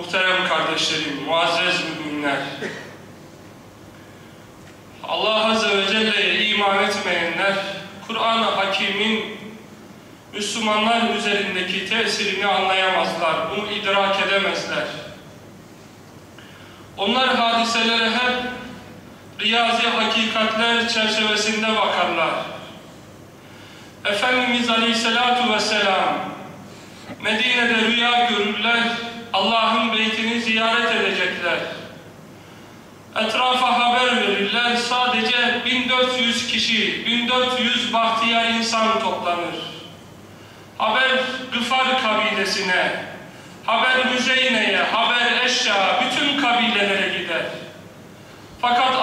Muhterem kardeşlerim, muazzez müminler. Allah Azze ve Celle'ye iman etmeyenler, Kur'an-ı Hakim'in Müslümanlar üzerindeki tesirini anlayamazlar, bunu idrak edemezler. Onlar hadiselere hep riyazi hakikatler çerçevesinde bakarlar. Efendimiz Aleyhisselatu Vesselam Medine'de rüya görürler, Allah'ın beytini ziyaret edecekler. Etrafa haber verirler, sadece 1400 kişi, 1400 bahtiyar insan toplanır. Haber Gıfar kabilesine, haber Müzeyne'ye, haber Eşya, bütün kabilelere gider. Fakat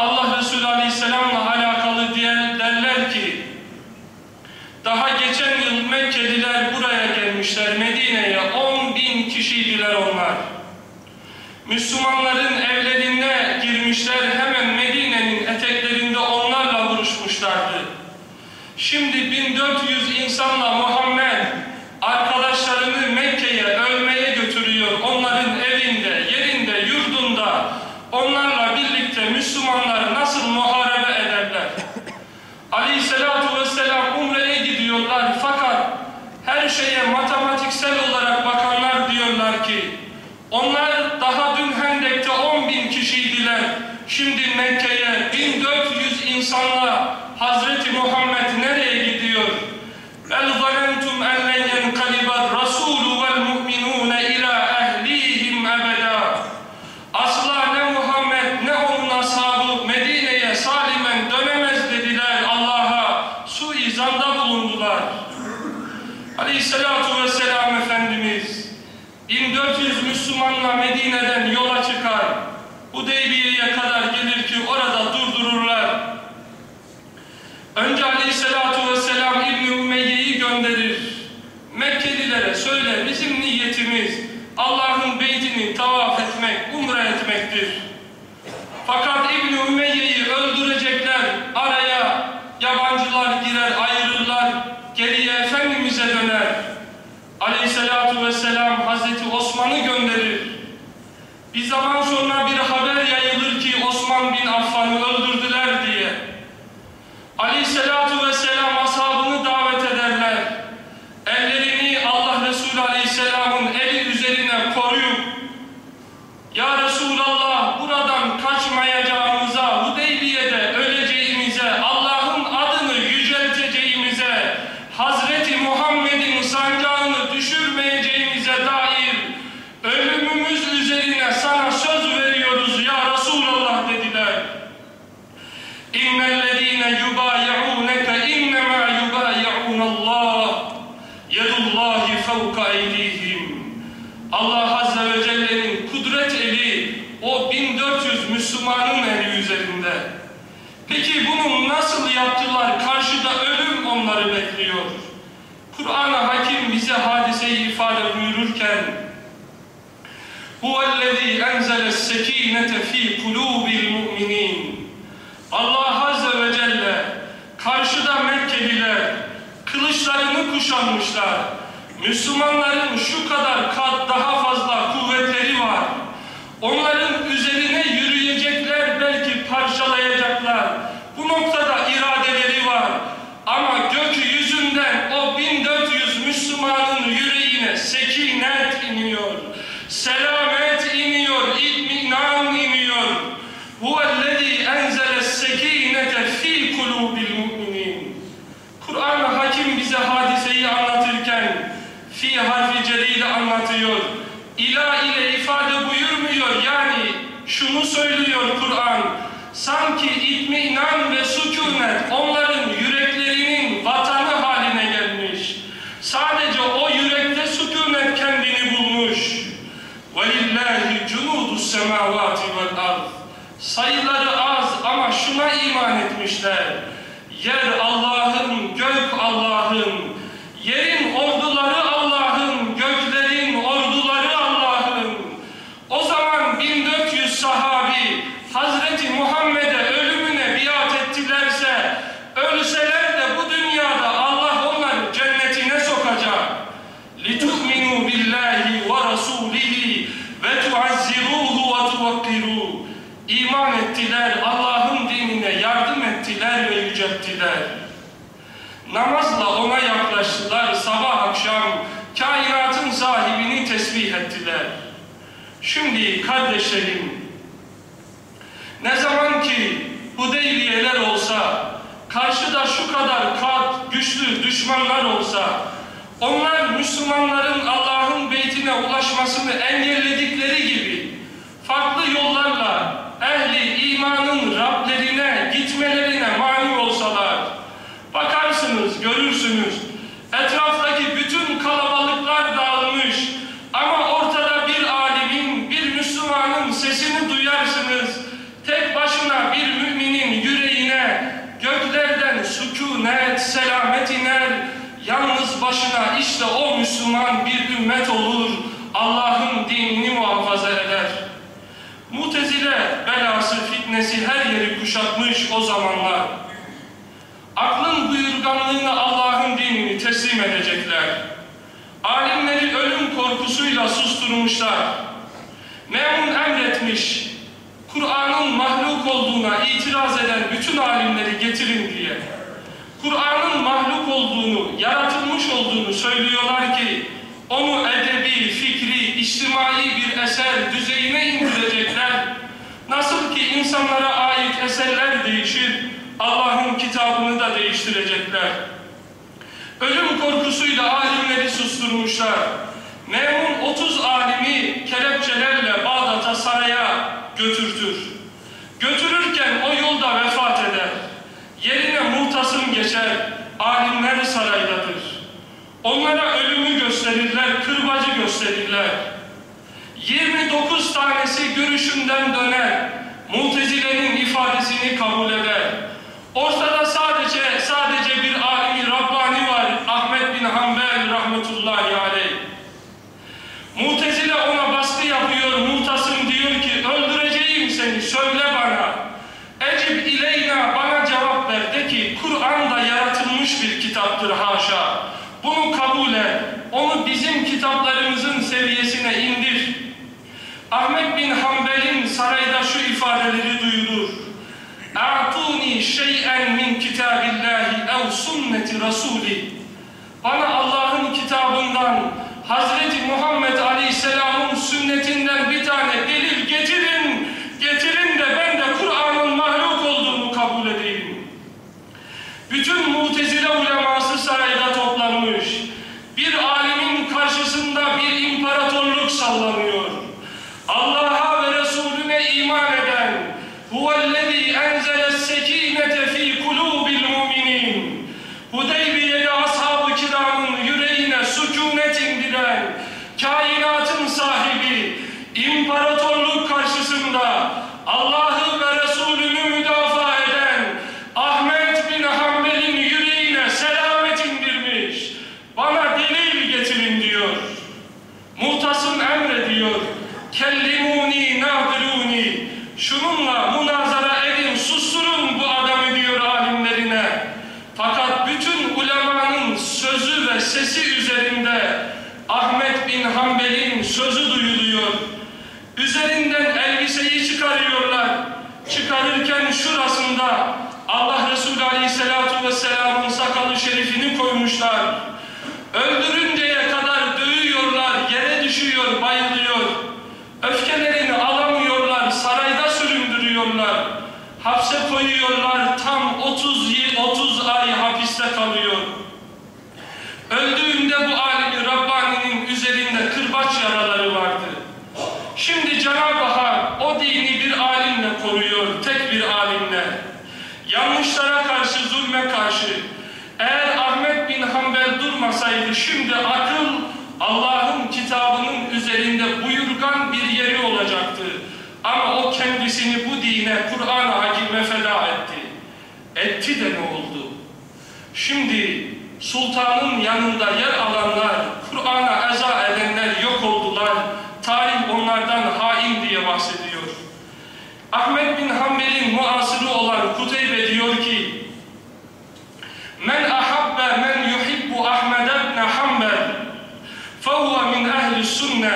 Müslümanların evlerine girmişler, hemen Medine'nin eteklerinde onlarla vuruşmuşlardı. Şimdi 1400 insanla Muhammed Aleyhisselatu Kur'an-ı Hakim bize hadiseyi ifade buyururken huvellezî enzeles sekînete fî kulûbil mu'minîn Allah Azze ve Celle karşıda Mekkeliler kılıçlarını kuşanmışlar. Müslümanların şu kadar kat daha fazla kuvvetleri var. Onların üzerine yürüyecekler, belki parçalayacaklar. Bu noktada iradeleri var. Ama gökyüzünden o 1400 Müslümanın yüreğine sekinet iniyor. Selamet iniyor, itminan iniyor. Huvellezî enzeles sekînete fî kulûbil mu'minîn. Kur'an-ı Hakim bize hadiseyi anlatırken fi harfi celil anlatıyor. İla ile ifade buyurmuyor. Yani şunu söylüyor Kur'an. Sanki itminan ve sükunet onların semavati vel ard. Sayıları az ama şuna iman etmişler. Yer kadar kat güçlü düşmanlar olsa onlar Müslümanların Allah'ın beytine ulaşmasını engelledikleri gibi farklı yollarla ehli imanın Rablerine gitmelerine mani olsalar bakarsınız, görürsünüz etraftaki bütün kalabalıklar dağılmış ama ortada bir alimin, bir Müslümanın sesini duyarsınız tek başına bir müminin yüreğine göklerden sükunet, selamet iner yalnız başına işte o Müslüman bir ümmet olur Allah'ın dinini muhafaza eder Mutezile belası fitnesi her yeri kuşatmış o zamanlar. Aklın buyurganlığına Allah'ın dinini teslim edecekler. Alimleri ölüm korkusuyla susturmuşlar. Memun emretmiş, Kur'an'ın mahluk olduğuna itiraz eden bütün alimleri getirin diye. Kur'an'ın mahluk olduğunu, yaratılmış olduğunu söylüyorlar ki, onu edebi, fikri, içtimai bir eser düzeyine indirecekler. Nasıl ki insanlara ait eserler değişir, Allah'ın kitabını da değiştirecekler. Ölüm korkusuyla alimleri susturmuşlar. Memun 30 alimi kelepçelerle görüşünden döner, Mutezile'nin ifadesini kabul eder. Ortada sadece sadece bir alimi Rabbani var, Ahmet bin Hanbel rahmetullahi aleyh. Mutezile ona baskı yapıyor, Mutasım diyor ki öldüreceğim seni, söyle bana. Ecib ileyna, bana cevap ver de ki Kur'an da yaratılmış bir kitaptır haşa. Bunu kabul et, onu bizim kitaplarımızın seviyesine indir. Ahmet bin sarayda haberleri duyulur. A'tuni şey'en min kitabillahi ev sünneti rasuli. Bana Allah sesi üzerinde Ahmet bin Hanbel'in sözü duyuluyor. Üzerinden elbiseyi çıkarıyorlar. Çıkarırken şurasında Allah Resulü Aleyhisselatü Vesselam'ın sakalı şerifini koymuşlar. Öldürünceye kadar dövüyorlar, yere düşüyor, bayılıyor. Öfkelerini alamıyorlar, sarayda süründürüyorlar. Hapse koyuyorlar, tam 30, 30 ay hapiste kalıyor. Öldüğünde bu alimi Rabbani'nin üzerinde kırbaç yaraları vardı. Şimdi Cenab-ı Hak o dini bir alimle koruyor, tek bir alimle. Yanlışlara karşı, zulme karşı. Eğer Ahmet bin Hanbel durmasaydı şimdi akıl Allah'ın kitabının üzerinde buyurgan bir yeri olacaktı. Ama o kendisini bu dine, Kur'an-ı Hakim'e feda etti. Etti de ne oldu? Şimdi Sultanın yanında yer alanlar, Kur'an'a eza edenler yok oldular. Tarih onlardan hain diye bahsediyor. Ahmet bin Hanbel'in muasırı olan Kuteybe diyor ki, Men ahabbe men yuhibbu Ahmed ibn Hanbel fehuve min ehli sünne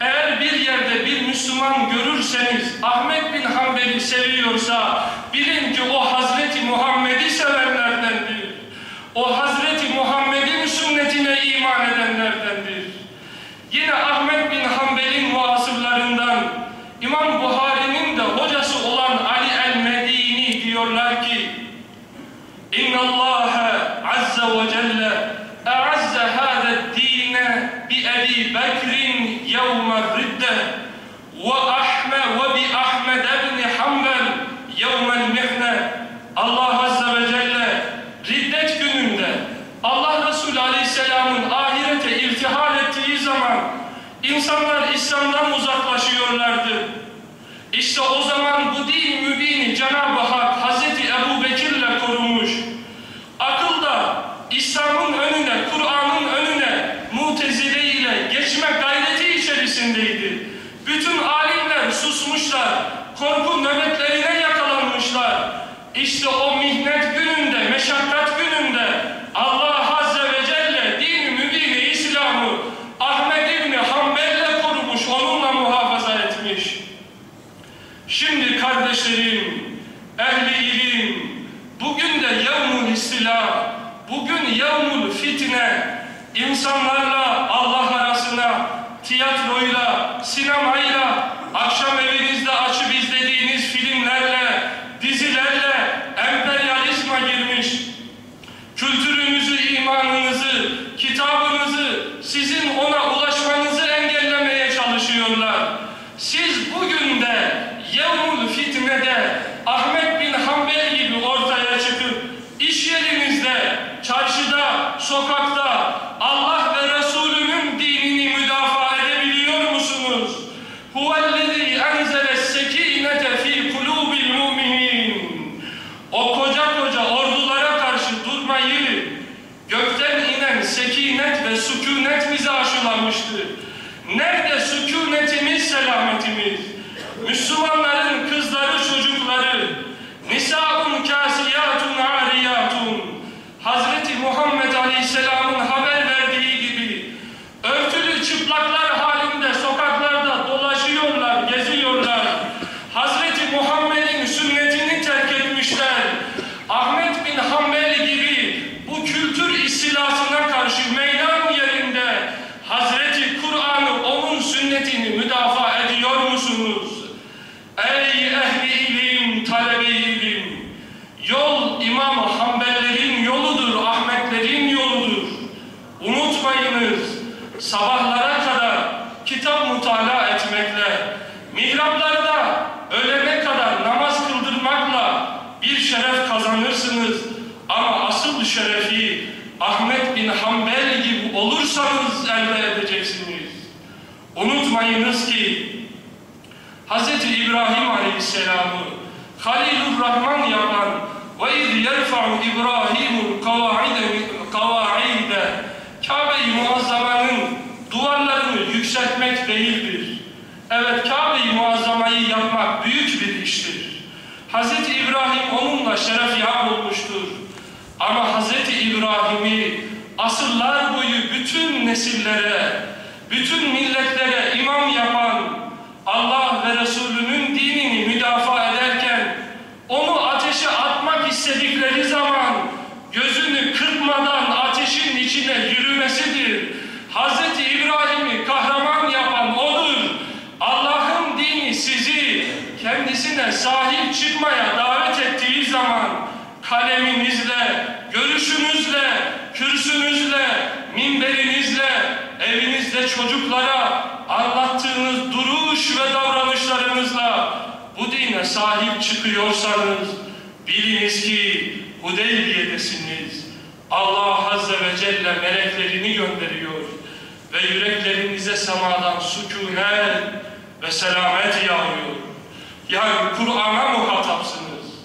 eğer bir yerde bir Müslüman görürseniz Ahmet bin Hanbel'i seviyorsa bilin ki o Hazreti Muhammed'i sevenler o Hazreti Muhammed'in sünnetine iman edenlerdendir. Yine Ahmet bin Hanbel'in muasırlarından İmam Buhari'nin de hocası olan Ali el-Medini diyorlar ki اِنَّ اللّٰهَ عَزَّ وَجَلَّ اَعَزَّ هَذَا الدِّينَ بِأَبِي بَكْرٍ يَوْمَ الرِّدَّةِ وَأَعَزَّ İşte o zaman bu din mübini Cenab-ı Hak Hazreti Ebu Bekir'le korumuş. Akılda İslam'ın önüne, Kur'an'ın önüne mutezile ile geçme gayreti içerisindeydi. Bütün alimler susmuşlar, korku nöbetlerine yakalanmışlar. İşte o mihnet gününde, meşakkat gününde Allah Azze ve Celle din-i mübini İslam'ı Ahmed İbni Hanbel'le korumuş, onunla muhafaza etmiş. Şimdi kardeşlerim, ehli ilim, bugün de istila, bugün yevmul fitne, insanlarla Allah arasına tiyatroyla, sinemayla, akşam evinizde açıp izlediğiniz filmlerle, dizilerle emperyalizma girmiş. Kültürünüzü, imanınızı, kitabınızı, sizin ona ulaşmanızı engellemeye çalışıyorlar. Siz bugün de Yevmul Fitne'de Sokrat elde edeceksiniz. Unutmayınız ki Hz. İbrahim Aleyhisselam'ı Halilur Rahman yapan ve iz yerfa'u İbrahimul kavaide Kabe-i Muazzama'nın duvarlarını yükseltmek değildir. Evet Kabe-i Muazzama'yı yapmak büyük bir iştir. Hz. İbrahim onunla şeref yap olmuştur. Ama Hz. İbrahim'i asırlar boyu bütün nesillere, bütün milletlere imam yapan Allah ve Resulünün dinini müdafaa ederken onu ateşe atmak istedikleri zaman gözünü kırpmadan ateşin içine yürümesidir. Hz. İbrahim'i kahraman yapan odur. Allah'ın dini sizi kendisine sahip çıkmaya davet ettiği zaman kaleminizle, görüşünüzle, kürsünüzle, minberinizle, evinizde çocuklara anlattığınız duruş ve davranışlarınızla bu dine sahip çıkıyorsanız biliniz ki Hudeybiye'desiniz. Allah Azze ve Celle meleklerini gönderiyor ve yüreklerinize semadan sükunet ve selamet yağıyor. Yani Kur'an'a muhatapsınız.